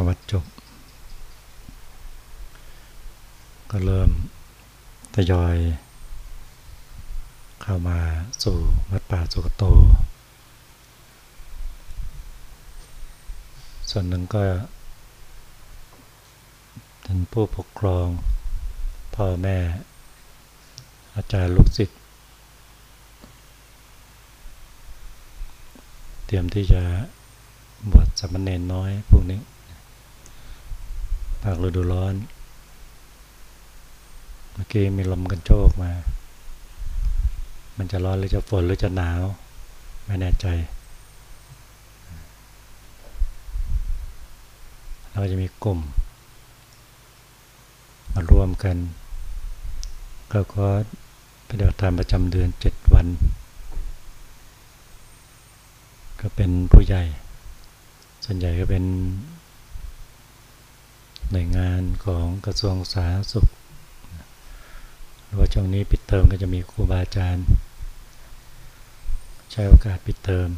รมจบ ก็เริ่มทยอย เข้ามาสู่วัดป่าสุกโต ส่วนหนึ่งก็ท่านผู้ปกครอง พ่อแม่ อาจารย์ลูกศิษย์เตรียมที่จะบวชสามเณรน้อยพวกนี้ ภาคฤดูร้อน เมื่อกี้มีลมกันโชกมา มันจะร้อนหรือจะฝนหรือจะหนาว ไม่แน่ใจ เราจะมีกลุ่ม มารวมกัน ก็ก็ปฏิบัติธรรมประจำเดือนเจ็ดวัน ก็เป็นผู้ใหญ่ ส่วนใหญ่ก็เป็น หน่วยงานของกระทรวงสาธารณสุขหรือว่าช่วงนี้ปิดเทอมก็จะมีครูบาอาจารย์ ใช้โอกาสปิดเทอม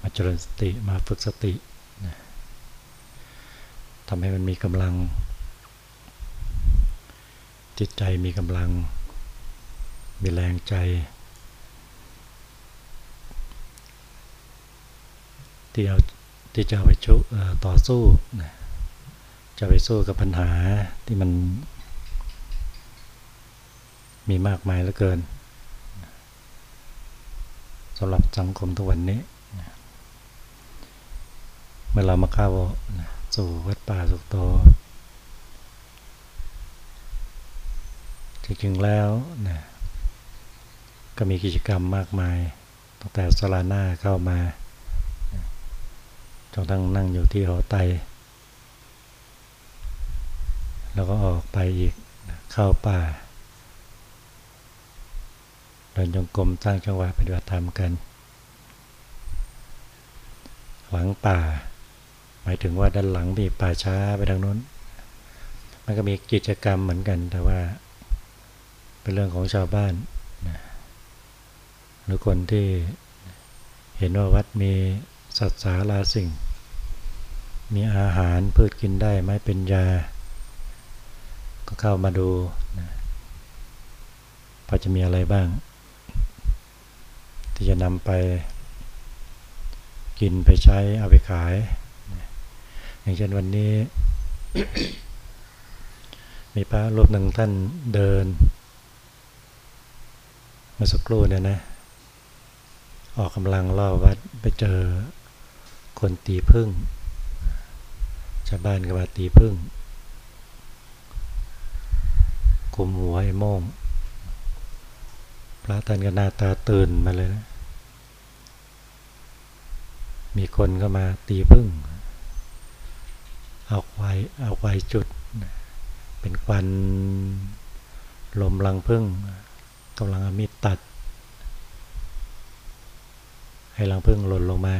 มาเจริญสติมาฝึกสติทำให้มันมีกำลัง จิตใจมีกำลัง มีแรงใจ ที่เอา ที่จะไปชุต่อสู้จะไปสู้กับปัญหาที่มัน มีมากมายเหลือเกินสำหรับสังคมทุกวันนี้เมื่อเรามาเข้าสู่วัดป่าสุกโตจริงๆแล้วนะก็มีกิจกรรมมากมายตั้งแต่สลาหน้าเข้ามา จนทั้งนั่งอยู่ที่หอไต แล้วก็ออกไปอีกเข้าป่าเดินจงกรมสร้างจังหวะปฏิบัติธรรมกัน หลังป่า หมายถึงว่าด้านหลังมีป่าช้าไปทางนู้น มันก็มีกิจกรรมเหมือนกัน แต่ว่า เป็นเรื่องของชาวบ้านหรือคนที่เห็นว่าวัดมี สัตว์สาราสิ่ง มีอาหารพืชกินได้ไม่เป็นยา ก็เข้ามาดูนะพอจะมีอะไรบ้าง ที่จะนำไปกินไปใช้เอาไปขาย อย่างเช่นวันนี้ มีพระรูปหนึ่งท่านเดินมาสักครู่เนี่ยนะ ออกกำลังล่อวัดไปเจอ คนตีพึ่งชาวบ้านก็มาตีพึ่งคุมหัวไอ้โมงพระท่านก็หน้าตาตื่นมาเลยนะ มีคนก็มาตีพึ่ง เอาควายเอาควายจุด เป็นควันลมลังพึ่งกำลังอมีดตัด ให้ลังพึ่งหล่นลงมา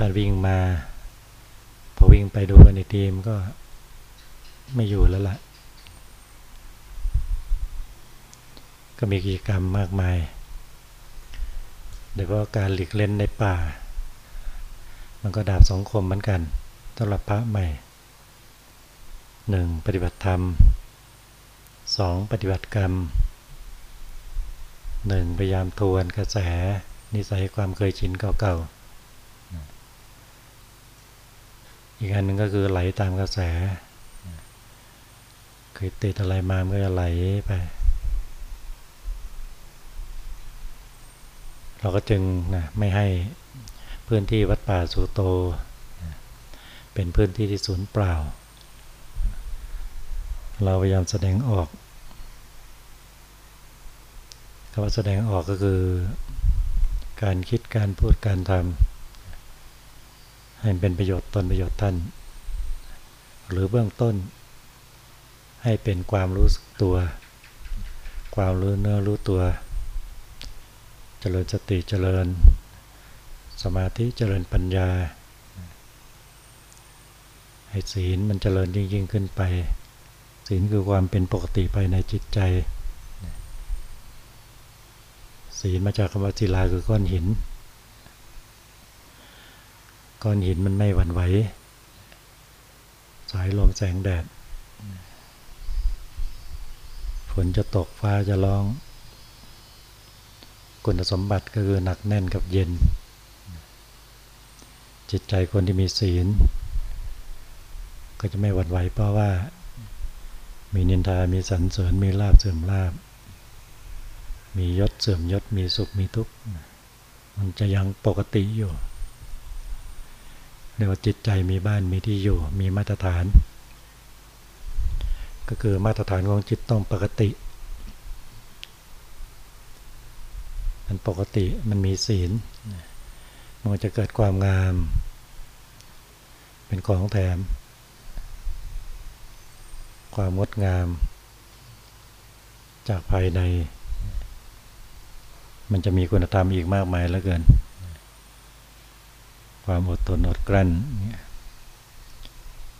ท่าวิ่งมา พอวิ่งไปดูกันอีกทีมก็ไม่อยู่แล้วละ่ะ ก็มีกิจกรรมมากมายโดยเฉพาะการหลีกเล่นในป่า มันก็ดาบสองคมเหมือนกันสำหรับพระใหม่หนึ่งปฏิบัติธรรมสองปฏิบัติกรรมหนึ่งพยายามทวนกระแสนิสัยความเคยชินเก่าๆ อีกอันหนึ่งก็คือไหลตามกระแสเคยติดอะไรมามันก็จะไหลไป เราก็จึงนะไม่ให้พื้นที่วัดป่าสุโต เป็นพื้นที่ที่สูญเปล่า เราพยายามแสดงออกคำว่าแสดงออกก็คือ การคิดการพูดการทำ ให้เป็นประโยชน์ตนประโยชน์ท่าน หรือเบื้องต้น ให้เป็นความรู้สึกตัว ความรู้เนื้อรู้ตัว เจริญสติเจริญ สมาธิเจริญปัญญา ให้ศีลมันเจริญยิ่งยิ่งขึ้นไป ศีลคือความเป็นปกติไปในจิตใจ ศีลมาจากคำว่าศิลาคือก้อนหิน ก้อนหินมันไม่หวั่นไหวสายลมแสงแดดฝนจะตกฟ้าจะร้องคุณสมบัติก็คือหนักแน่นกับเย็น จิตใจคนที่มีศีล ก็จะไม่หวั่นไหวเพราะว่า มีนินทา มีสรรเสริญ มีลาบเสื่อมลาบ มียศเสื่อมยศ มีสุข มีทุกข์ มันจะยังปกติอยู่ รียกว่าจิตใจมีบ้านมีที่อยู่มีมาตรฐาน ก็คือมาตรฐานของจิตต้องปกติ มันปกติมันมีศีลมันจะเกิดความงาม เป็นของแถม ความงดงาม จากภายใน มันจะมีคุณธรรมอีกมากมายเหลือเกิน ความอดทนอดกลั้น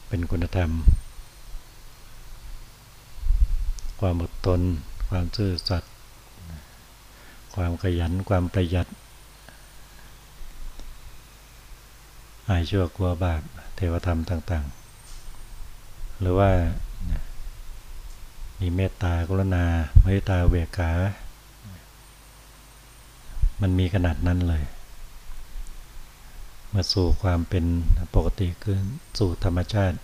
เป็นคุณธรรม ความอดทน ความซื่อสัตย์ความขยันความประหยัดอายชั่วกลัวบาปเทวธรรมต่าง ๆ หรือว่ามีเมตตากรุณาเมตตาเวกขา มันมีขนาดนั้นเลย มาสู่ความเป็นปกติคือสู่ธรรมชาติ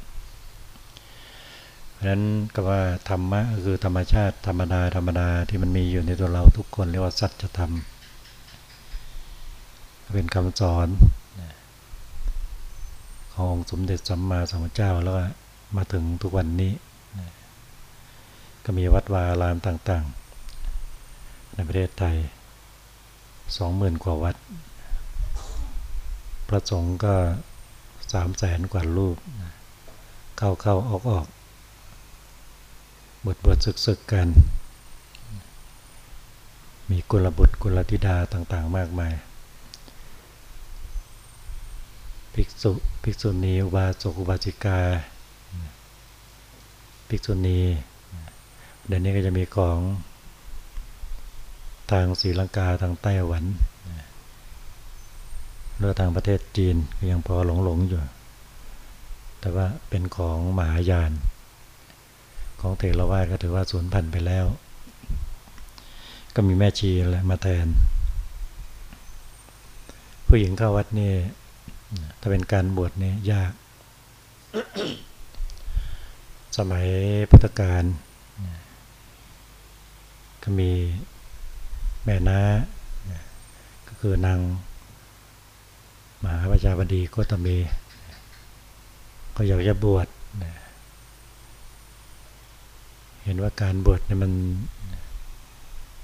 เพราะนั้นก็ว่าธรรมะคือธรรมชาติธรรมดาธรรมดาที่มันมีอยู่ในตัวเราทุกคนเรียกว่าสัจธรรม เป็นคำสอนขององค์สมเด็จสัมมาสัมพุทธเจ้าแล้วมาถึงทุกวันนี้ ก็มีวัดวาลามต่างๆ ในประเทศไทยสองหมื่นกว่าวัด พระสงฆ์ก็สามแสนกว่ารูป เข้าเข้าออกออกบทบทศึกศึกกัน มีกุลบุตรกุลธิดาต่างๆ มากมาย ภิกษุภิกษุณีอุบาสกอุบาสิกา ภิกษุณี เดี๋ยวนี้ก็จะมีของทางศรีลังกาทางไต้หวัน เรือทางประเทศจีนก็ยังพอหลงหลงอยู่ แต่ว่าเป็นของมหายาน ของเทรวาสก็ถือว่าสูญพันธุ์ไปแล้ว ก็มีแม่ชีแหละมาแทน ผู้หญิงเข้าวัดนี่ถ้าเป็นการบวชนี่ยาก สมัยพุทธกาลก็มีแม่น้าก็คือนาง มหาประชาบดีก็ตมี ก็อยากจะบวชเห็นว่าการบวชเนี่ยมัน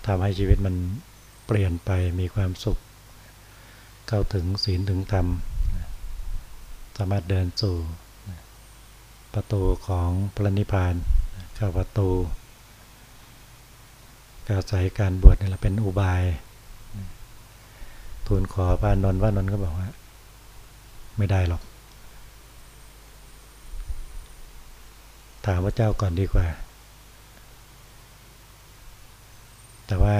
ทำให้ชีวิตมันเปลี่ยนไปมีความสุข เข้าถึงศีลถึงธรรม สามารถเดินสู่ประตูของพระนิพพานเข้าประตูการใส่การบวชนี่แหละเป็นอุบาย ทูลขอพระนนท์ว่านนท์ก็บอกว่า ไม่ได้หรอก ถามพระเจ้าก่อนดีกว่า แต่ว่า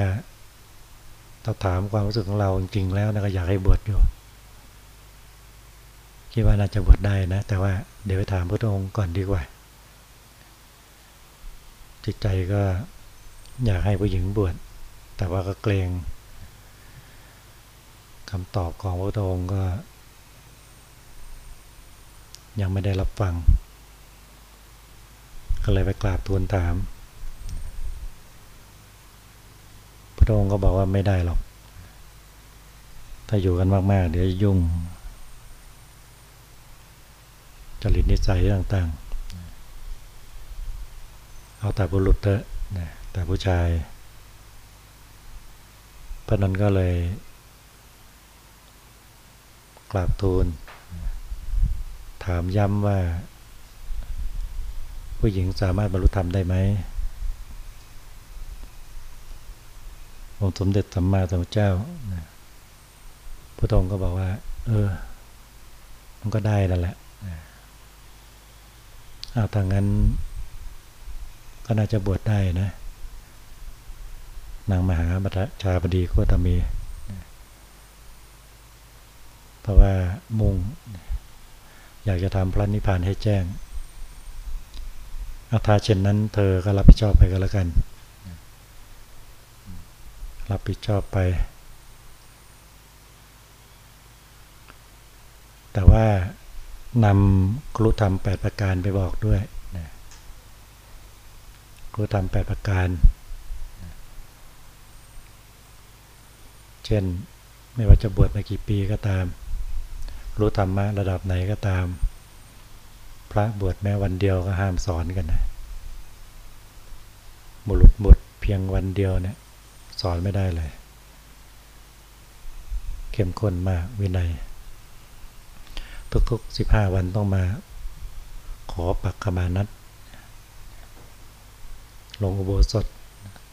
ต้องถามความรู้สึกของเราจริงๆแล้วนะก็อยากให้บวชอยู่คิดว่าน่าจะบวชได้นะ แต่ว่าเดี๋ยวไปถามพระองค์ก่อนดีกว่า จิตใจก็อยากให้ผู้หญิงบวชแต่ว่าก็เกรงคำตอบของพระองค์ก็ ยังไม่ได้รับฟัง ก็เลยไปกราบทูลถาม พระองค์ก็บอกว่าไม่ได้หรอก ถ้าอยู่กันมากๆ เดี๋ยวยุ่ง จริตนิสัยต่างๆ เอาแต่บุรุษเถอะแต่ผู้ชายพระนันก็เลยกราบทูล ถามย้ำว่า ผู้หญิงสามารถบรรลุธรรมได้ไหมองค์สมเด็จสัมมาสัมพุทธเจ้าพระองค์ก็บอกว่า เออ มันก็ได้แล้วแหละอาทางั้น ก็น่าจะบวชได้นะ นางมหาบัตชาบดีโคตมี เพราะว่ามุ่ง อยากจะทำพระนิพพานให้แจ้งอาถาเช่นนั้น เธอก็รับผิดชอบไปก็แล้วกัน รับผิดชอบไป แต่ว่านำครุธรรมแปดประการไปบอกด้วยนะครุธรรมแปดประการ เช่นไม่ว่าจะบวชมากี่ปีก็ตาม รู้ธรรมะระดับไหนก็ตาม พระบวชแม้วันเดียวก็ห้ามสอนกันนะบุรุษบวชเพียงวันเดียวเนี่ยสอนไม่ได้เลย เข้มข้นมากวินัย ทุกๆสิบห้าวันต้องมา ขอปักขมานัดลงอุโบสถ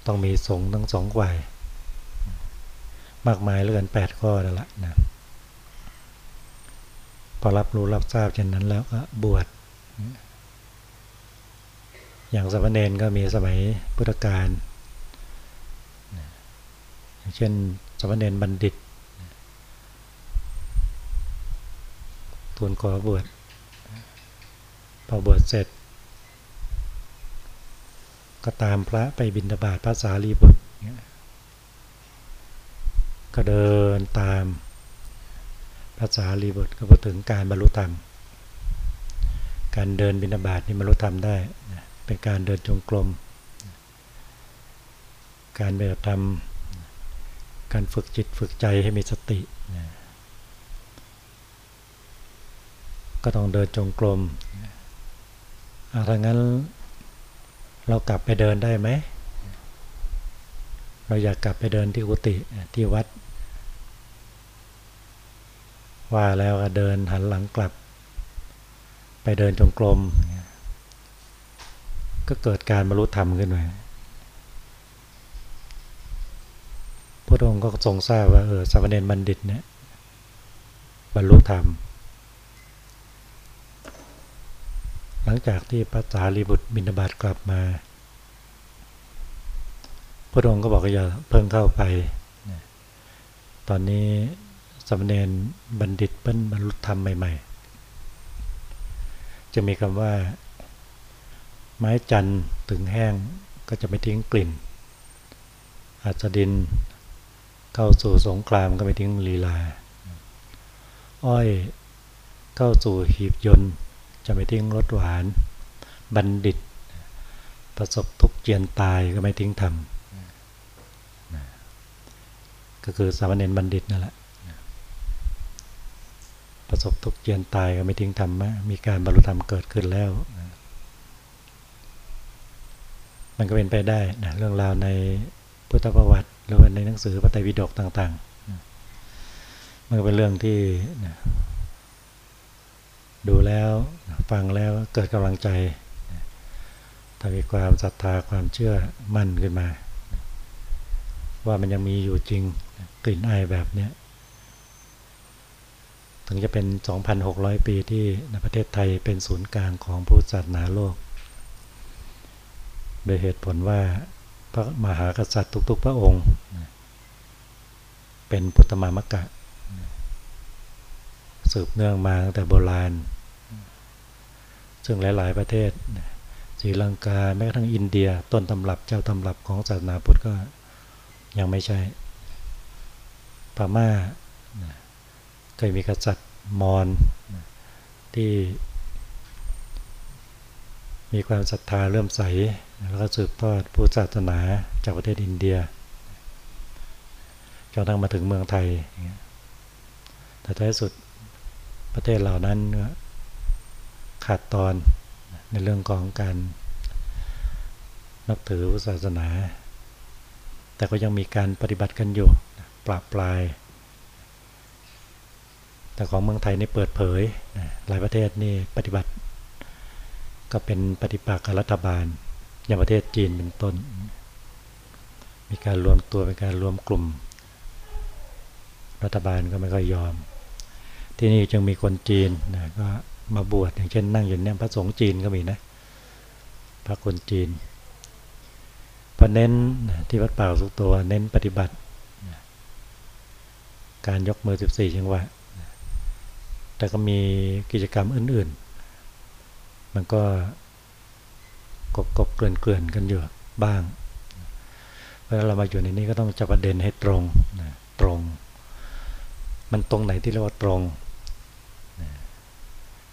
ต้องมีสงฆ์ทั้งสองฝ่าย มากมายเหลือเกินแปดข้อแล้วล่ะนะ พอรับรู้รับทราบเช่นนั้นแล้วก็บวช อย่างสมณเณรก็มีสมัยพุทธกาลอย่างเช่นสมณเณรบัณฑิตทูลขอบวชพอบวชเสร็จ ก็ตามพระไปบิณฑบาตพระสารีบุตรก็เดินตาม ภาษารีบุตรก็พูดถึงการบรรลุธรรม การเดินบิณฑบาตนี่บรรลุธรรมได้ เป็นการเดินจงกรม การปฏิบัติธรรม การฝึกจิตฝึกใจให้มีสติ ก็ต้องเดินจงกรมถ้างั้นเรากลับไปเดินได้ไหม เราอยากกลับไปเดินที่กุฏิที่วัด ว่าแล้วก็เดินหันหลังกลับ ไปเดินจงกรมก็เกิดการบรรลุธรรมขึ้นมาพระองค์ก็ทรงทราบว่าเออสามเณรบัณฑิตเนี่ยบรรลุธรรม หลังจากที่พระสารีบุตรบินบาตกลับมา พระองค์ก็บอกว่าอย่าเพิ่งเข้าไป ตอนนี้ สมณเณรบัณฑิตเป็นบรรลุธรรมใหม่ๆ จะมีคำว่า ไม้จันทร์ถึงแห้งก็จะไม่ทิ้งกลิ่น อาจดินเข้าสู่สงครามก็ไม่ทิ้งลีลา อ้อยเข้าสู่หีบยนต์จะไม่ทิ้งรสหวาน บัณฑิต ประสบทุกเจียนตายก็ไม่ทิ้งธรรมก็คือสามเณรบัณฑิตนั่นแหละ ประสบทุกข์เจียนตายก็ไม่ทิ้งธรรมะมีการบรรลุธรรมเกิดขึ้นแล้ว มันก็เป็นไปได้นะเรื่องราวในพุทธประวัติ หรือว่าในหนังสือพระไตรปิฎกต่างๆ มันก็เป็นเรื่องที่ดูแล้วฟังแล้วเกิดกำลังใจทำให้ความศรัทธาความเชื่อมั่นขึ้นมา ว่ามันยังมีอยู่จริงกลิ่นอายแบบเนี้ย ถึงจะเป็น 2,600 ปีที่ประเทศไทยเป็นศูนย์กลางของพุทธศาสนาโลก โดยเหตุผลว่าพระมหากษัตริย์ทุก ๆ พระองค์ เป็นพุทธมามกะ สืบเนื่องมาตั้งแต่โบราณ ซึ่งหลาย ๆ ประเทศศรีลังกาแม้กระทั่งอินเดีย ต้นตำรับเจ้าตำรับของศาสนาพุทธก็ยังไม่ใช่พม่า เคยมีกษัตริย์มอญที่มีความศรัทธาเริ่มใส แล้วก็สืบทอดพุทธศาสนาจากประเทศอินเดียจนทั้งมาถึงเมืองไทย แต่ท้ายสุดประเทศเหล่านั้นขาดตอนในเรื่องของการนับถือพุทธศาสนา แต่ก็ยังมีการปฏิบัติกันอยู่ปราบปลาย แต่ของเมืองไทยนี่เปิดเผยหลายประเทศนี่ปฏิบัติ ก็เป็นปฏิปักษ์กับรัฐบาล อย่างประเทศจีนเป็นต้น มีการรวมตัวเป็นการรวมกลุ่ม รัฐบาลก็ไม่ค่อยยอม ที่นี่จึงมีคนจีนนะก็มาบวชอย่างเช่นนั่งอยู่เนี่ยพระสงฆ์จีนก็มีนะพระคนจีนพอเน้นที่วัดป่าสุกตัวเน้นปฏิบัติ การยกมือ 14 จังหวะ แต่ก็มีกิจกรรมอื่นๆ มันก็กบกบเกลื่อนเกลื่อนกันอยู่บ้างเวลาเรามาอยู่ในนี้ก็ต้องจับประเด็นให้ตรงตรง มันตรงไหนที่เรียกว่าตรง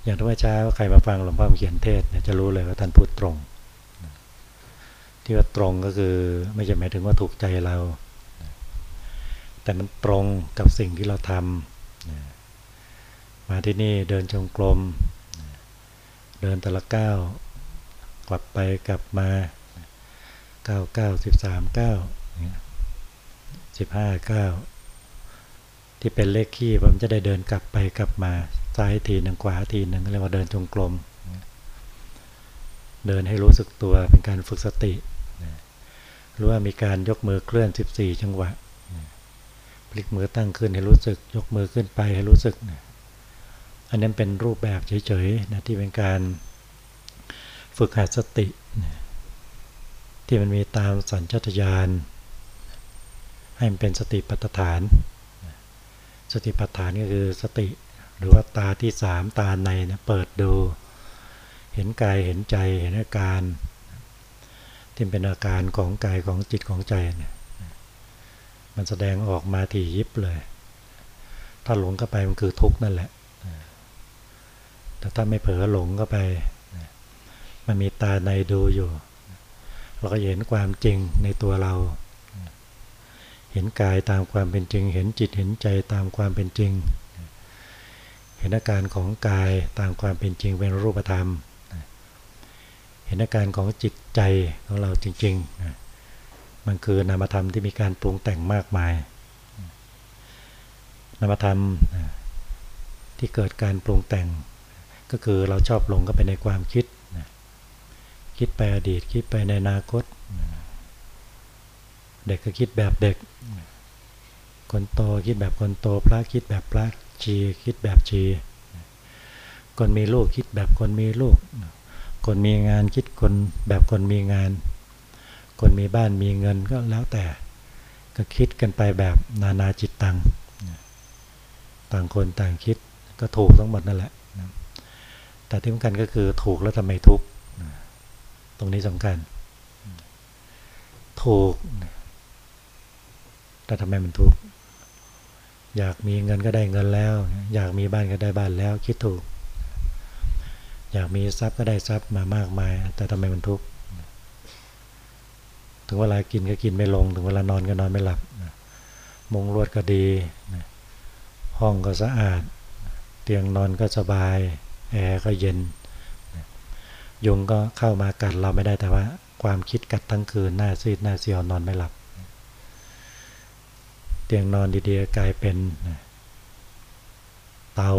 อย่างที่ว่าเช้าใครมาฟังหลวงพ่อเขียนเทศเนี่ยจะรู้เลยว่าท่านพูดตรง ที่ว่าตรงก็คือไม่ใช่หมายถึงว่าถูกใจเรา แต่มันตรงกับสิ่งที่เราทำ มาที่นี่เดินจงกรม เดินแต่ละก้าวกลับไปกลับมาเก้าเก้าสิบสามเก้าสิบห้าเก้าที่เป็นเลขขี้ผมจะได้เดินกลับไปกลับมาซ้ายทีหนึ่งขวาทีหนึ่งเรียกว่าเดินจงกรมเดินให้รู้สึกตัวเป็นการฝึกสติรู้ว่ามีการยกมือเคลื่อน 14 จังหวะพลิกมือตั้งขึ้นให้รู้สึก ยกมือขึ้นไปให้รู้สึก อันนั้นเป็นรูปแบบเฉยๆนะที่เป็นการฝึกหัดสติ ที่มันมีตามสัญชาตญาณให้มันเป็นสติปัฏฐาน สติปัฏฐานก็คือสติ หรือว่าตาที่สามตาในนะเปิดดู เห็นกายเห็นใจเห็นอาการที่เป็นอาการของกายของจิตของใจเนี่ยมันแสดงออกมาถี่ยิบเลย ถ้าหลงเข้าไปมันคือทุกข์นั่นแหละ ถ้าไม่เผลอหลงเข้าไป มันมีตาในดูอยู่ เราก็เห็นความจริงในตัวเรา เห็นกายตามความเป็นจริง เห็นจิตเห็นใจตามความเป็นจริง เห็นอาการของกายตามความเป็นจริงเป็นรูปธรรม เห็นอาการของจิตใจของเราจริงๆ มันคือนามธรรมที่มีการปรุงแต่งมากมาย นามธรรมที่เกิดการปรุงแต่ง ก็คือเราชอบหลงก็ไปในความคิดคิดไปอดีตคิดไปในอนาคตเด็กก็คิดแบบเด็ก คนโตคิดแบบคนโต พระคิดแบบพระชีคิดแบบชี คนมีลูกคิดแบบคนมีลูก คนมีงานคิดคนแบบคนมีงาน คนมีบ้านมีเงินก็แล้วแต่ ก็คิดกันไปแบบนานาจิตตัง ต่างคนต่างคิดก็ถูกทั้งหมดนั่นแหละ แต่ที่สำคัญก็คือถูกแล้วทำไมทุกข์ตรงนี้สำคัญ ถูกแต่ทำไมมันทุกข์อยากมีเงินก็ได้เงินแล้ว อยากมีบ้านก็ได้บ้านแล้ว คิดถูก อยากมีทรัพย์ก็ได้ทรัพย์มามากมาย แต่ทำไมมันทุกข์ถึงเวลากินก็กินไม่ลง ถึงเวลานอนก็นอนไม่หลับมุงรวดก็ดี ห้องก็สะอาด เตียงนอนก็สบาย แอร์ก็เย็น ยุงก็เข้ามากัดเราไม่ได้แต่ว่า ความคิดกัดทั้งคืนหน้าซีดหน้าเสียวนอนไม่หลับ เตียงนอนดีๆกลายเป็นเตา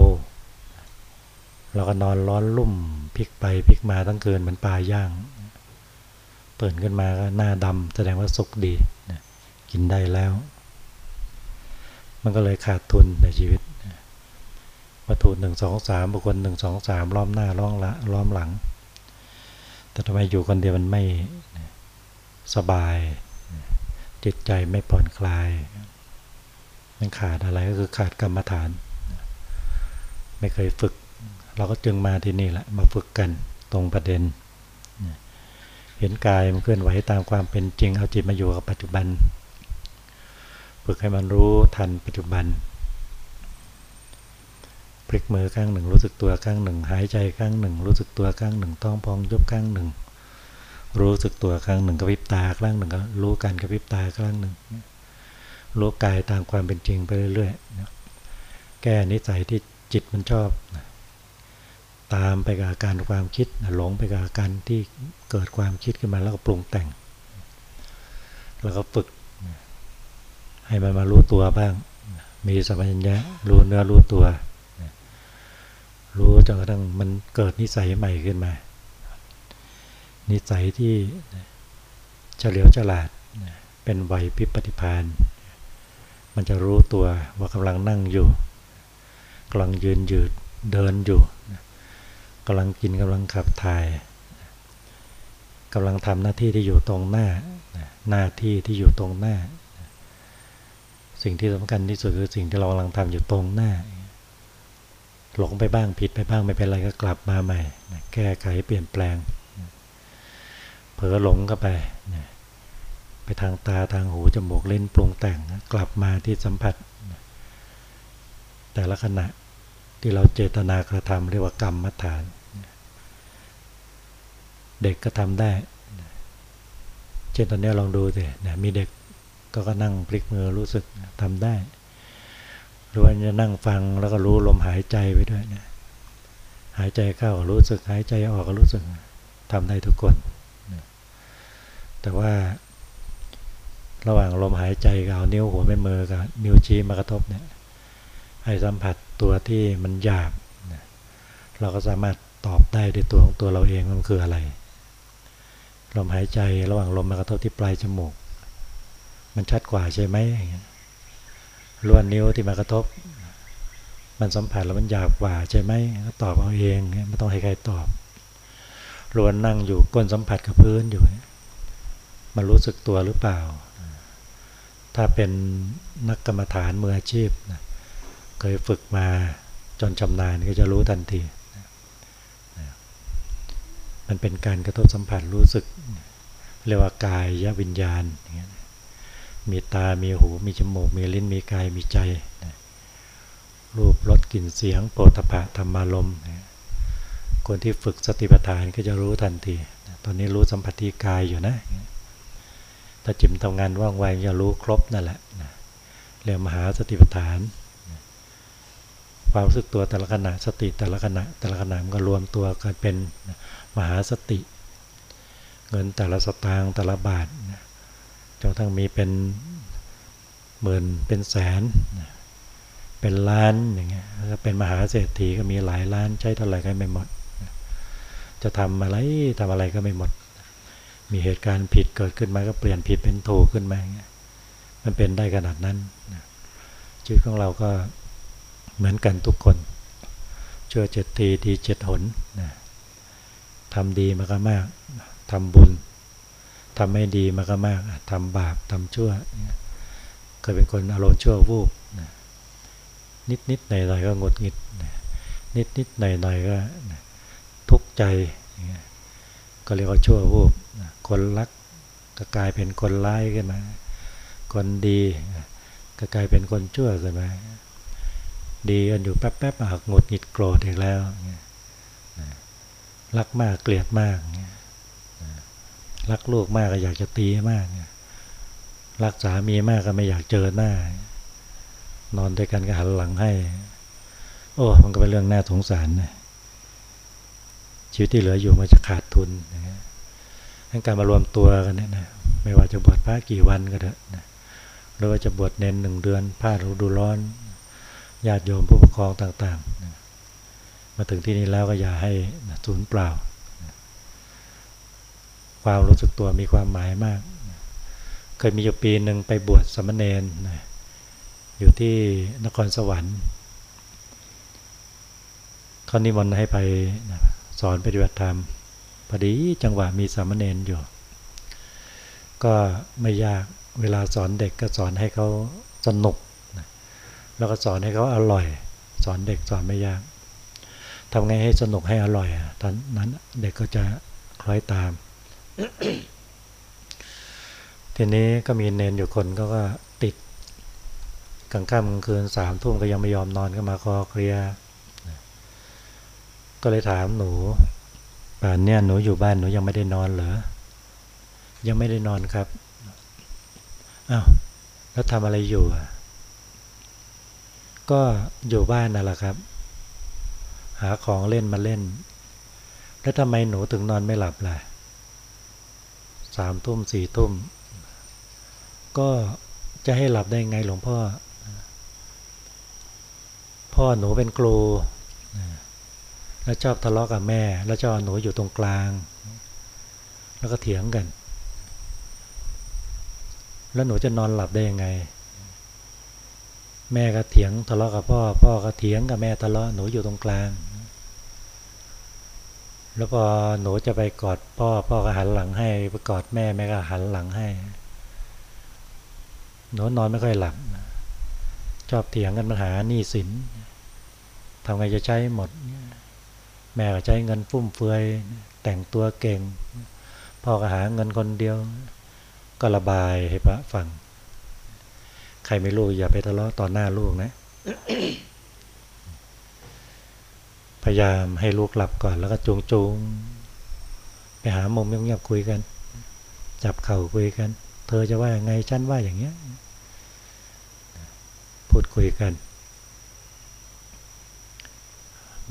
เราก็นอนร้อนลุ่มพลิกไปพลิกมาทั้งคืนเหมือนปลาย่างตื่นขึ้นมาก็หน้าดำแสดงว่าสุกดีกินได้แล้ว มันก็เลยขาดทุนในชีวิต วัตถุหนึ่งสองสามบุคคลหนึ่งสองสามล้อมหน้าล้อมละล้อมหลัง แต่ทำไมอยู่คนเดียวมันไม่สบาย จิตใจไม่ผ่อนคลาย มันขาดอะไรก็คือขาดกรรมฐาน ไม่เคยฝึก เราก็จึงมาที่นี่แหละมาฝึกกันตรงประเด็น เห็นกายมันเคลื่อนไหวตามความเป็นจริงเอาจิตมาอยู่กับปัจจุบัน ฝึกให้มันรู้ทันปัจจุบัน พลิกมือข้างหนึ่ง รู้สึกตัวข้างหนึ่ง หายใจข้างหนึ่ง รู้สึกตัวข้างหนึ่งท้องพองยุบข้างหนึ่ง รู้สึกตัวข้างหนึ่งกระพริบตาข้างหนึ่งก็รู้การกระพริบตาข้างหนึ่งรู้กายตามความเป็นจริงไปเรื่อยๆแก้นิสัยที่จิตมันชอบตามไปกับอาการความคิดหลงไปกับอาการที่เกิดความคิดขึ้นมาแล้วก็ปรุงแต่ง แล้วก็ฝึก ให้มันมารู้ตัวบ้าง มีสัมผัสญะรู้เนื้อรู้ตัว รู้จนกระทั่งมันเกิดนิสัยใหม่ขึ้นมา นิสัยที่เฉลียวฉลาดเป็นไหวพิปฏิพานมันจะรู้ตัวว่ากำลังนั่งอยู่กำลังยืนยืดเดินอยู่กำลังกินกำลังขับถ่ายกำลังทำหน้าที่ที่อยู่ตรงหน้าหน้าที่ที่อยู่ตรงหน้า สิ่งที่สำคัญที่สุดคือสิ่งที่เรากำลังทำอยู่ตรงหน้า หลงไปบ้างผิดไปบ้างไม่เป็นไรก็กลับมาใหม่นะแก้ไขเปลี่ยนแปลงนะเผลอหลงเข้าไปนะไปทางตาทางหูจมูกเล่นปรุงแต่งนะกลับมาที่สัมผัสนะแต่ละขณะที่เราเจตนากระทำเรียกว่ากรรมมฐานนะเด็กก็ทำได้นะเช่นตอนนี้ลองดูสินะมีเด็กก็ก็นั่งพลิกมือรู้สึกนะทำได้ รือว่าจะนั่งฟังแล้วก็รู้ลมหายใจไปด้วยนะหายใจเข้าก็รู้สึกหายใจออกก็รู้สึกทำได้ทุกคนนะแต่ว่า ระหว่างลมหายใจกับเอานิ้วหัวแม่มือกับนิ้วชี้มากระทบเนี่ยให้สัมผัสตัวที่มันหยาบนะเราก็สามารถตอบได้ด้วยตัวของตัวเราเองมันคืออะไร ลมหายใจระหว่างลมมากระทบที่ปลายจมูก มันชัดกว่าใช่ไหม ล้วนนิ้วที่มากระทบ มันสัมผัสแล้วมันหยาบกว่าใช่ไหมก็ตอบเอาเองไม่ต้องให้ใครตอบล้วนนั่งอยู่ก้นสัมผัสกับพื้นอยู่ มันรู้สึกตัวหรือเปล่า ถ้าเป็นนักกรรมฐานมืออาชีพนะเคยฝึกมาจนชำนาญก็จะรู้ทันที มันเป็นการกระทบสัมผัสรู้สึก เรียกว่ากายยวิญญาณอย่างเงี้ย มีตา มีหู มีจมูก มีลิ้น มีกาย มีใจ รูป รส กลิ่น เสียง โปรตภะธรรมารมคนที่ฝึกสติปัฏฐานก็จะรู้ทันที ตอนนี้รู้สัมผัสที่กายอยู่นะ ถ้าจิมทำงานว่างไวจะรู้ครบนั่นแหละเรียกมหาสติปัฏฐาน ความรู้สึกตัวแต่ละขณะ สติแต่ละขณะ แต่ละขณะมันก็รวมตัวกันเป็นมหาสติ เงินแต่ละสตางค์แต่ละบาท จนทั้งมีเป็นหมื่นเป็นแสน เป็นล้านอย่างเงี้ยถ้าเป็นมหาเศรษฐีก็มีหลายล้านใช้เท่าไหร่ก็ไม่หมด จะทำอะไรทำอะไรก็ไม่หมด มีเหตุการณ์ผิดเกิดขึ้นมาก็เปลี่ยนผิดเป็นถูกขึ้นมาเงี้ยมันเป็นได้ขนาดนั้นชีวิตของเราก็เหมือนกันทุกคนชื่อเจ็ดทีดีเจ็ดหนทำดีมาก็มากทำบุญ ทำไม่ดีมาก็มากทำบาปทำชั่วเคยเป็นคนอารมณ์ชั่ววูบนิดนิดหน่อยหน่อยก็งดงิดนิดนิดหน่อยหน่อยก็ทุกข์ใจก็เรียกว่าชั่ววูบคนรักก็กลายเป็นคนร้ายขึ้นมา คนดีก็กลายเป็นคนชั่วขึ้นมาดีกันอยู่แป๊บๆหักงดงิดโกรธอีกแล้วรักมากเกลียดมากเรักลูกมากก็อยากจะตีมากรักสามีมากก็ไม่อยากเจอหน้า นอนด้วยกันก็หันหลังให้ โอ้มันก็เป็นเรื่องน่าสงสารนะชีวิตที่เหลืออยู่มันจะขาดทุนทั้งการมารวมตัวกันเนี่ยนะไม่ว่าจะบวชพระกี่วันก็เถอะนะหรือว่าจะบวชเน้นหนึ่งเดือนผ้าฤดูร้อนญาติโยมผู้ปกครองต่างๆนะมาถึงที่นี้แล้วก็อย่าให้สูญเปล่า ความรู้สึกตัวมีความหมายมาก เคยมีอยู่ปีหนึ่งไปบวชสมณเณรอยู่ที่นครสวรรค์เขานิมนต์ให้ไปสอนปฏิบัติธรรมพอดีจังหวะมีสามเณรอยู่ ก็ไม่ยากเวลาสอนเด็กก็สอนให้เขาสนุกแล้วก็สอนให้เขาอร่อย สอนเด็กสอนไม่ยากทำไงให้สนุกให้อร่อยตอนนั้นเด็กก็จะคล้อยตาม ทีนี้ก็มีเนนอยู่คนก็ก็ติดกลางค่ำกลางคืนสามทุ่มก็ยังไม่ยอมนอนก็มาคอเคลียก็เลยถามหนูป่านเนี่ยหนูอยู่บ้านหนูยังไม่ได้นอนเหรอ ยังไม่ได้นอนครับอา้าวแล้วทำอะไรอยู่ก็อยู่บ้านน่ะแหละครับ หาของเล่นมาเล่น แล้วทำไมหนูถึงนอนไม่หลับล่ะ สามทุ่มสี่ทุ่ม ก็จะให้หลับได้ไงหลวงพ่อ พ่อหนูเป็นครูแล้วชอบทะเลาะกับแม่ แล้วเจ้าหนูอยู่ตรงกลาง แล้วก็เถียงกัน แล้วหนูจะนอนหลับได้ยังไง แม่ก็เถียงทะเลาะกับพ่อ พ่อก็เถียงกับแม่ทะเลาะหนูอยู่ตรงกลาง แล้วพอหนูจะไปกอดพ่อ พ่อก็หันหลังให้ไปกอดแม่แม่ก็หันหลังให้ หนูนอนไม่ค่อยหลับชอบเถียงกันปัญหาหนี้สินทำไงจะใช้หมด แม่ก็ใช้เงินฟุ่มเฟือยแต่งตัวเก่ง พ่อก็หาเงินคนเดียว ก็ระบายให้พระฟัง ใครไม่ลูกอย่าไปทะเลาะต่อหน้าลูกนะ พยายามให้ลูกหลับก่อนแล้วก็จูงจูงไปหามุมเงียบๆคุยกัน จับเข่าคุยกัน เธอจะว่าไงฉันว่าอย่างเงี้ยพูดคุยกัน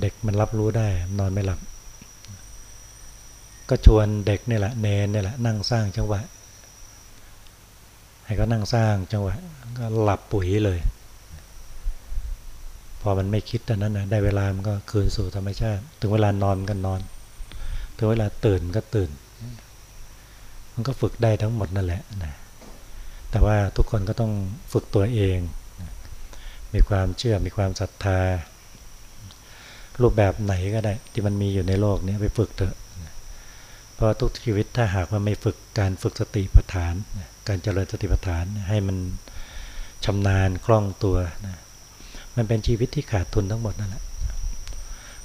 เด็กมันรับรู้ได้นอนไม่หลับ ก็ชวนเด็กนี่แหละเนนนี่แหละนั่งสร้างจังหวะให้ก็นั่งสร้างจังหวะก็หลับปุ๋ยเลย อมันไม่คิดตอนนั้นนะได้เวลามันก็คืนสู่ธรรมชาติ ถึงเวลานอนก็นอน ถึงเวลาตื่นก็ตื่น มันก็ฝึกได้ทั้งหมดนั่นแหละนะแต่ว่าทุกคนก็ต้องฝึกตัวเอง มีความเชื่อมีความศรัทธา รูปแบบไหนก็ได้ ที่มันมีอยู่ในโลกนี้ไปฝึกเถอะเพราะทุกชีวิตถ้าหากว่าไม่ฝึกการฝึกสติปัฏฐาน การเจริญสติปัฏฐานให้มันชำนาญคล่องตัวนะ มันเป็นชีวิตที่ขาดทุนทั้งหมดนั่นแหละ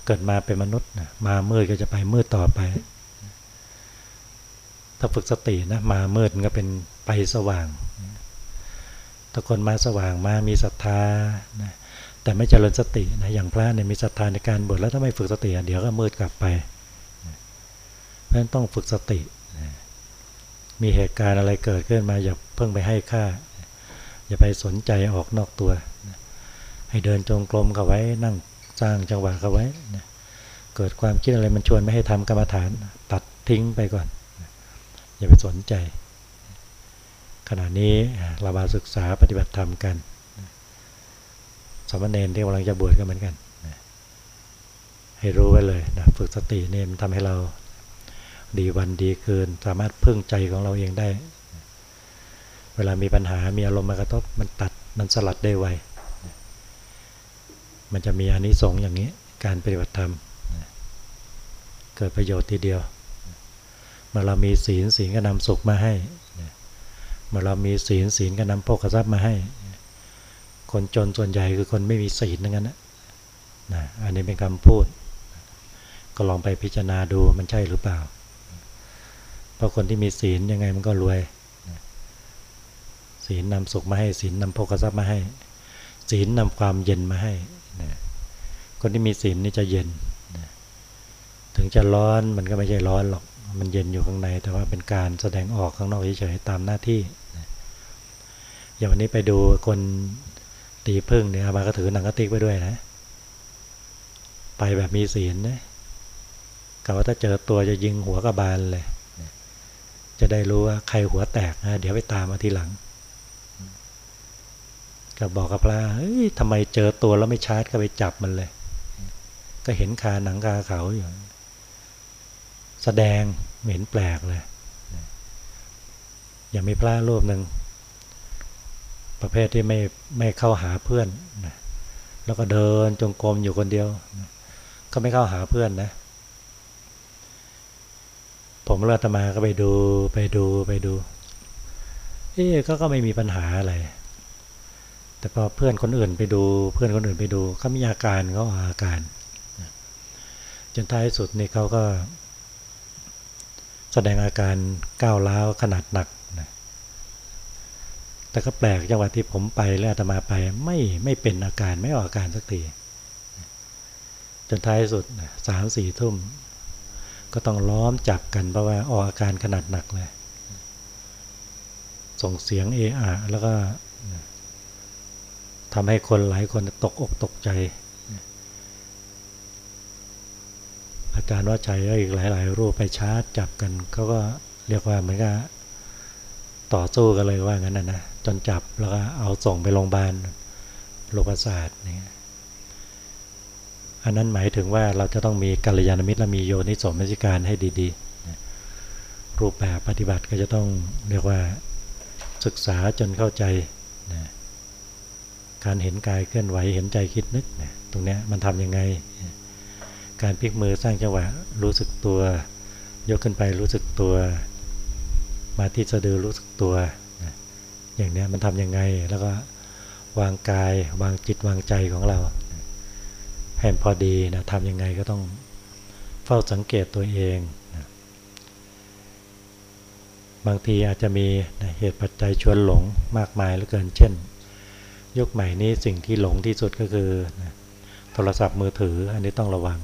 เกิดมาเป็นมนุษย์นะมามืดก็จะไปมืดต่อไป ถ้าฝึกสตินะมามืดมันก็เป็นไปสว่างถ้าคนมาสว่างมามีศรัทธานะแต่ไม่เจริญสตินะอย่างพระเนี่ยมีศรัทธาในการบวชแล้วถ้าไม่ฝึกสติเดี๋ยวก็มืดกลับไปเพราะฉะนั้นต้องฝึกสติ มีเหตุการณ์อะไรเกิดขึ้นมาอย่าเพิ่งไปให้ค่า อย่าไปสนใจออกนอกตัว ให้เดินจงกรมเข้าไว้นั่งสร้างจังหวะเข้าไว้เกิดความคิดอะไรมันชวนไม่ให้ทำกรรมฐาน ตัดทิ้งไปก่อน อย่าไปสนใจ ขณะนี้เรามาศึกษาปฏิบัติธรรมกันสมณเณรที่กำลังจะบวชก็เหมือนกันให้รู้ไว้เลยนะฝึกสติเนี่ยมันทำให้เราดีวันดีคืน สามารถพึ่งใจของเราเองได้ เวลามีปัญหามีอารมณ์มากระทบมันตัดมันสลัดได้ไว มันจะมีอานิสงส์อย่างนี้ การปฏิบัติธรรม เกิดประโยชน์ทีเดียว เมื่อเรามีศีลศีลก็นำสุขมาให้ เมื่อเรามีศีลศีลก็นำโภคทรัพย์มาให้ คนจนส่วนใหญ่คือคนไม่มีศีลนั่นนะนะอันนี้เป็นคำพูด ก็ลองไปพิจารณาดูมันใช่หรือเปล่า เพราะคนที่มีศีลยังไงมันก็รวย ศีลนำสุขมาให้ ศีลนำโภคทรัพย์มาให้ ศีลนำความเย็นมาให้ คนที่มีศีลนี่จะเย็น ถึงจะร้อนมันก็ไม่ใช่ร้อนหรอก มันเย็นอยู่ข้างใน แต่ว่าเป็นการแสดงออกข้างนอกเฉยๆตามหน้าที่ อย่างวันนี้ไปดูคนตีพึ่งเนี่ยมาก็ถือหนังกระติกไปด้วยนะ ไปแบบมีศีลนะกะว่าถ้าเจอตัวจะยิงหัวกระบาลเลย จะได้รู้ว่าใครหัวแตกนะเดี๋ยวไปตามมาทีหลังก็บอกกับพระเฮ้ยทำไมเจอตัวแล้วไม่ชาร์จก็ไปจับมันเลย ก็เห็นคาหนังคาเขาอยู่ แสดงเห็นแปลกเลยอย่างมีพระรูปหนึ่ง ประเภทที่ไม่ไม่เข้าหาเพื่อนนะแล้วก็เดินจงกรมอยู่คนเดียวนะก็ไม่เข้าหาเพื่อนนะ ผมเลือตมาก็ไปดูไปดูไปดู เอ๊ก็ก็ไม่มีปัญหาอะไร แต่พอเพื่อนคนอื่นไปดู เพื่อนคนอื่นไปดูเขามีอาการเขาอาการ จนท้ายสุดนี่เขาก็แสดงอาการก้าวร้าวขนาดหนักแต่ก็แปลกจังหวะที่ผมไปแล้วอาตมาไปไม่ไม่เป็นอาการไม่ออกอาการสักทีจนท้ายสุดสามสี่ทุ่ม ก็ต้องล้อมจับกันเพราะว่าออกอาการขนาดหนักเลย ส่งเสียงเออะแล้วก็ทำให้คนหลายคนตกอกตกใจ อาจารย์ว่าใจอีกหลาย ๆ รูปไปชาร์จจับกันเขาก็เรียกว่าเหมือนกับต่อสู้กันเลยว่างั้นนะนะจนจับแล้วก็เอาส่งไปโรงพยาบาลโรคประสาทนี่อันนั้นหมายถึงว่าเราจะต้องมีกัลยาณมิตรและมีโยนิสมนสิการให้ดีๆ รูปแบบปฏิบัติก็จะต้องเรียกว่าศึกษาจนเข้าใจนะการเห็นกายเคลื่อนไหวเห็นใจคิดนึกนะตรงนี้มันทำยังไง การพลิกมือสร้างจังหวะรู้สึกตัว ยกขึ้นไปรู้สึกตัว มาที่สะดือรู้สึกตัว อย่างนี้มันทำยังไงแล้วก็วางกายวางจิตวางใจของเราให้พอดีนะทำยังไงก็ต้องเฝ้าสังเกตตัวเองนะบางทีอาจจะมีนะเหตุปัจจัยชวนหลงมากมายเหลือเกิน เช่น ยุคใหม่นี้สิ่งที่หลงที่สุดก็คือนะโทรศัพท์มือถืออันนี้ต้องระวัง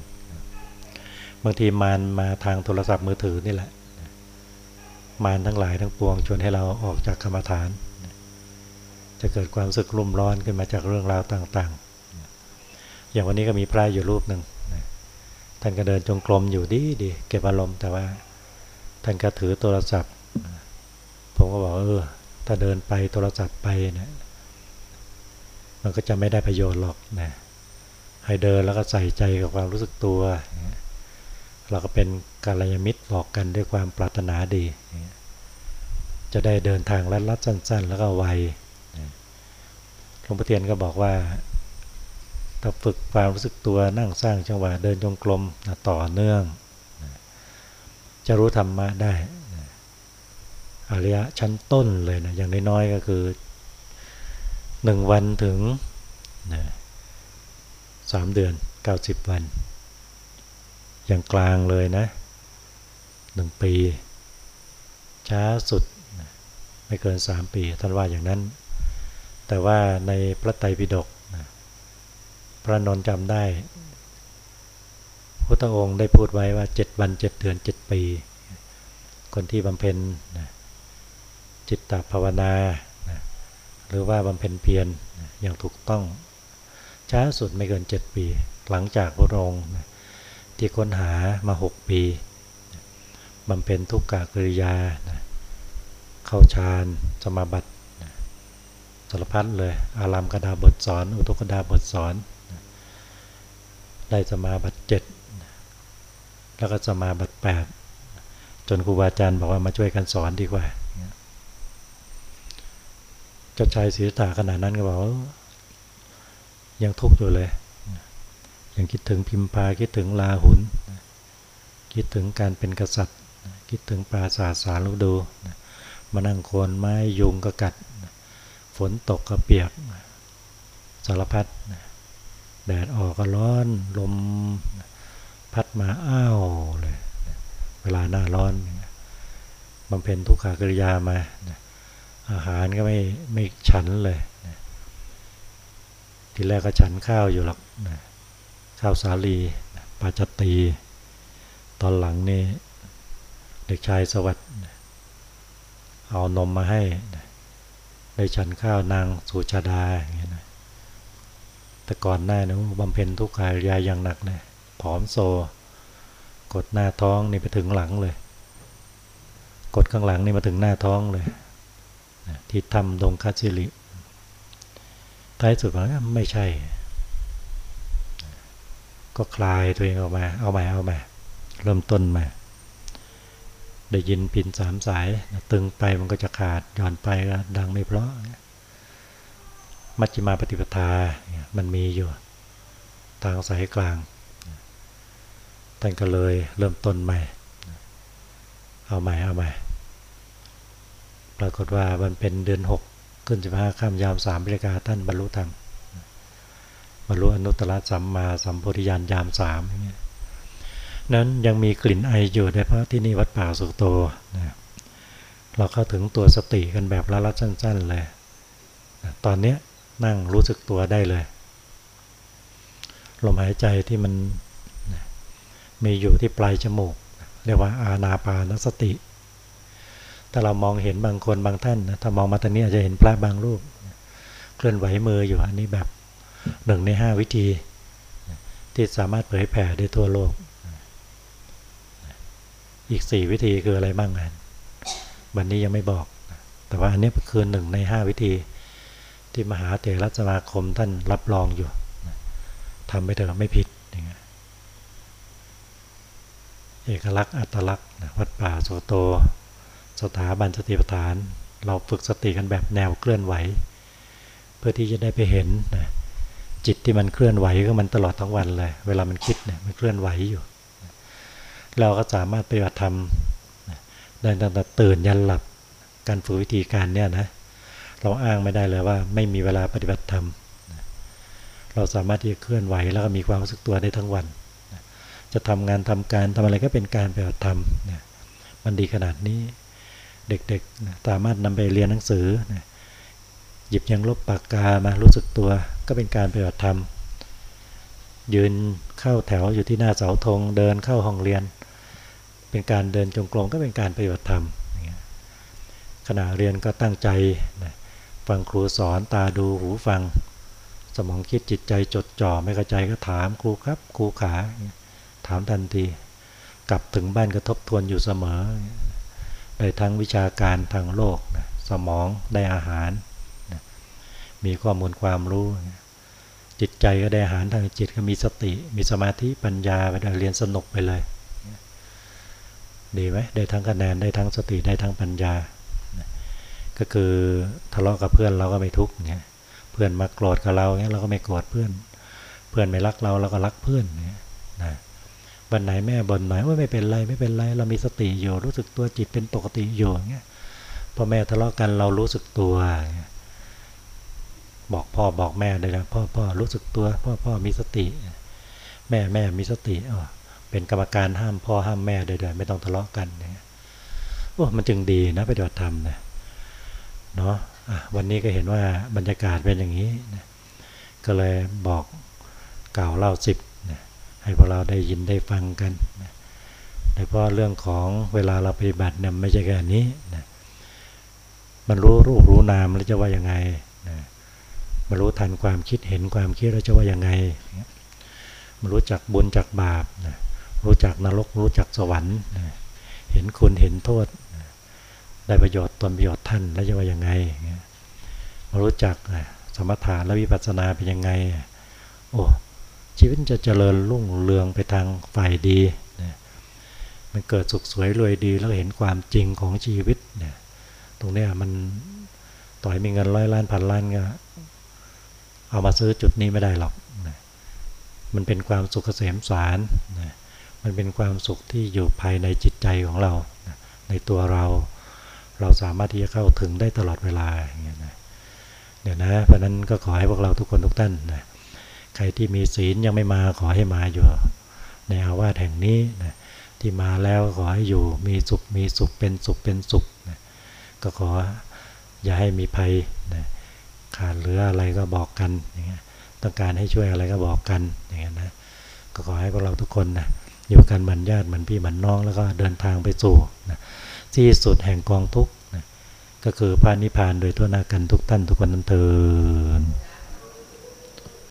บางทีมารมาทางโทรศัพท์มือถือนี่แหละ มารทั้งหลายทั้งปวงชวนให้เราออกจากกรรมฐาน จะเกิดความรู้สึกรุ่มร้อนขึ้นมาจากเรื่องราวต่างๆ อย่างวันนี้ก็มีพระอยู่รูปหนึ่งท่านก็เดินจงกรมอยู่ดีดีเก็บอารมณ์แต่ว่า ท่านก็ถือโทรศัพท์ ผมก็บอกเออถ้าเดินไปโทรศัพท์ไปเนี่ยมันก็จะไม่ได้ประโยชน์หรอกนะให้เดินแล้วก็ใส่ใจกับความรู้สึกตัว เราก็เป็นกาลยมิตรบอกกันด้วยความปรารถนาดี จะได้เดินทางลัดลัดสั้น ๆ แล้วก็ไวหลวงพ่อเทียนก็บอกว่าถ้าฝึกความรู้สึกตัวนั่งสร้างจังหวะเดินจงกรมต่อเนื่อง จะรู้ธรรมะได้อริยะชั้นต้นเลยนะอย่างน้อยๆก็คือหนึ่งวันถึงสามเดือนเก้าสิบวัน อย่างกลางเลยนะหนึ่งปี ช้าสุดไม่เกินสามปีท่านว่าอย่างนั้น แต่ว่าในพระไตรปิฎกพระนนจำได้พุทธองค์ได้พูดไว้ว่าเจ็ดวันเจ็ดเดือนเจ็ดปี คนที่บำเพ็ญจิตตภาวนา หรือว่าบำเพ็ญเพียรอย่างถูกต้อง ช้าสุดไม่เกินเจ็ดปี หลังจากพระองค์ ที่ค้นหามาหกปีบำเพ็ญทุกกะกริยา เข้าฌานสมาบัติสารพัดเลย อารามกดาบทสอน อุตุกดาบทสอนได้สมาบัติเจ็ดแล้วก็สมาบัติแปดจนครูบาอาจารย์บอกว่ามาช่วยกันสอนดีกว่าเจ้าชายศรีตาขนาดนั้นก็บอกยังทุกข์อยู่เลย ยังคิดถึงพิมพาคิดถึงลาหุนคิดถึงการเป็นกษัตริย์ คิดถึงปราสาทสารลูกดูมานั่งโคนไม้ยุงก็กัด ฝนตกก็เปียกสารพัดแดดออกก็ร้อนลมพัดมาอ้าวเลยเวลาหน้าร้อนบำเพ็ญทุกขากริยามาอาหารก็ไม่ไม่ฉันเลยทีแรกก็ฉันข้าวอยู่หรอก ข้าวสาลีปาจตี ตอนหลังนี่เด็กชายสวัสดิ์เอานมมาให้ได้ฉันข้าวนางสุชาดาอย่างเงี้ยนะแต่ก่อนหน้านะบำเพ็ญทุกขายาอย่างหนักเลยผอมโซ กดหน้าท้องนี่ไปถึงหลังเลย กดข้างหลังนี่มาถึงหน้าท้องเลยที่ทำดงคาชิลิท้ายสุดว่ไม่ใช่ ก็คลายตัวเองออกมา เอาใหม่เอาใหม่เริ่มต้นใหมาได้ยินปินสามสาย ตึงไปมันก็จะขาดหย่อนไปก็ดังไม่เพราะมัชฌิมาปฏิปทา มันมีอยู่ทางสายกลางท่านก็เลยเริ่มต้นใหม่ เอาใหม่เอาใหม่ ปรากฏว่ามันเป็นเดือนหกขึ้นสิบห้าข้ามยามสามบริกาท่านบรรลุธรรม บรรลุอนุตตรสัมมาสัมโพธิญาณยามสามอย่างเงี้ยนั้นยังมีกลิ่นไออยู่ในพระที่นี่วัดป่าสุโตนะเราเข้าถึงตัวสติกันแบบละลัดสั้น ๆ เลยตอนนี้นั่งรู้สึกตัวได้เลยลมหายใจที่มันมีอยู่ที่ปลายจมูก เรียกว่าอาณาปานสติถ้าเรามองเห็นบางคนบางท่านถ้ามองมาตอนนี้อาจจะเห็นพระบางรูป เคลื่อนไหวมืออยู่อันนี้แบบ หนึ่งในห้าวิธี ที่สามารถเผยแผ่ได้ทั่วโลก อีกสี่วิธีคืออะไรบ้างกันวันนี้ยังไม่บอก แต่ว่าอันนี้คือหนึ่งในห้าวิธีที่มหาเถรสมาคมท่านรับรองอยู่ทำไปเถอะไม่ผิดอย่างเงี้ยเอกลักษณ์อัตลักษณ์วัดป่าโสโต สถาบันสติปัฏฐาน เราฝึกสติกันแบบแนวเคลื่อนไหว เพื่อที่จะได้ไปเห็นนะ จิตที่มันเคลื่อนไหวก็มันตลอดทั้งวันเลย เวลามันคิดเนี่ยมันเคลื่อนไหวอยู่ เราก็สามารถปฏิบัติธรรมได้ตั้งแต่ตื่นยันหลับการฝึกวิธีการเนี่ยนะเราอ้างไม่ได้เลยว่าไม่มีเวลาปฏิบัติธรรมเราสามารถที่จะเคลื่อนไหวแล้วก็มีความรู้สึกตัวได้ทั้งวัน จะทำงานทำการทำอะไรก็เป็นการปฏิบัติธรรมนะมันดีขนาดนี้เด็กๆสามารถนำไปเรียนหนังสือนะ หยิบยังลบปากกามารู้สึกตัวก็เป็นการปฏิบัติธรรม ยืนเข้าแถวอยู่ที่หน้าเสาธงเดินเข้าห้องเรียน เป็นการเดินจงกรมก็เป็นการปฏิบัติธรรมขณะเรียนก็ตั้งใจฟังครูสอนตาดูหูฟัง สมองคิดจิตใจจดจ่อไม่เข้าใจก็ถามครูครับครูขา ถามทันทีกลับถึงบ้านก็ทบทวนอยู่เสมอได้ทั้งวิชาการทางโลกสมองได้อาหาร มีข้อมูลความรู้ จิตใจก็ได้อาหารทางจิตก็มีสติ มีสมาธิปัญญาไปได้เรียนสนุกไปเลย ดีไหมได้ทั้งคะแนนได้ทั้งสติได้ทั้งปัญญา ก็คือทะเลาะกับเพื่อนเราก็ไม่ทุกข์เนี่ยเพื่อนมาโกรธกับเราเนี่ยเราก็ไม่โกรธเพื่อน เพื่อนไม่รักเราเราก็รักเพื่อนเนี่ยนะวันไหนแม่บ่นหน่อยว่าไม่เป็นไรไม่เป็นไร เรามีสติอยู่รู้สึกตัวจิตเป็นปกติอยู่เงี้ยพอแม่ทะเลาะกันเรารู้สึกตัว บอกพ่อบอกแม่เลยนะพ่อพ่อรู้สึกตัว พ่อพ่อมีสติ แม่แม่มีสติอ๋อเป็นกรรมการห้ามพ่อห้ามแม่เดยๆไม่ต้องทะเลาะกันเนี่ยโอ้มันจึงดีนะไปดอดธรรมนะเนาะวันนี้ก็เห็นว่าบรรยากาศเป็นอย่างนี้นะก็เลยบอกกล่าวเล่าสิบนะให้พวกเราได้ยินได้ฟังกันนะโดยเฉพาะเรื่องของเวลาเราปฏิบัติเนี่ยไม่ใช่แค่นี้นะมันรู้รูปรู้นามแล้วจะว่ายังไง มันรู้ทันความคิดเห็นความคิดแล้วจะว่ายังไงมันรู้จักบุญจักบาปนะรู้จักนรกรู้จักสวรรค์นะเห็นคุณเห็นโทษนะได้ประโยชน์ตนประโยชน์ท่านแล้วจะว่ายังไงมารู้จักสมถะและวิปัสสนาเป็นยังไง โอ้ชีวิตจะเจริญรุ่งเรืองไปทางฝ่ายดีนะมันเกิดสุขสวยรวยดีแล้วเห็นความจริงของชีวิตนะตรงนี้มันต่อยมีเงินร้อยล้านพันล้านก็ เอามาซื้อจุดนี้ไม่ได้หรอกนะมันเป็นความสุขเกษมสารนะมันเป็นความสุขที่อยู่ภายในจิตใจของเรานะในตัวเรา เราสามารถที่จะเข้าถึงได้ตลอดเวลาอย่างเงี้ยนะเดี๋ยวนะเพราะนั้นก็ขอให้พวกเราทุกคนทุกท่านนะใครที่มีศีลยังไม่มาขอให้มาอยู่ ในอาวาสแห่งนี้นะที่มาแล้วขอให้อยู่มีสุขมีสุขเป็นสุขเป็นสุขนะก็ขออย่าให้มีภัยนะ ขาดเหลืออะไรก็บอกกันอย่างเงี้ยต้องการให้ช่วยอะไรก็บอกกันอย่างเงี้ยนะก็ขอให้พวกเราทุกคนนะอยู่กันเหมือนญาติเหมือนพี่เหมือนน้องแล้วก็เดินทางไปสู่นะที่สุดแห่งกองทุกข์นะก็คือพระนิพพานโดยทั่วหน้ากันทุกท่านทุกคนนั้นเถิด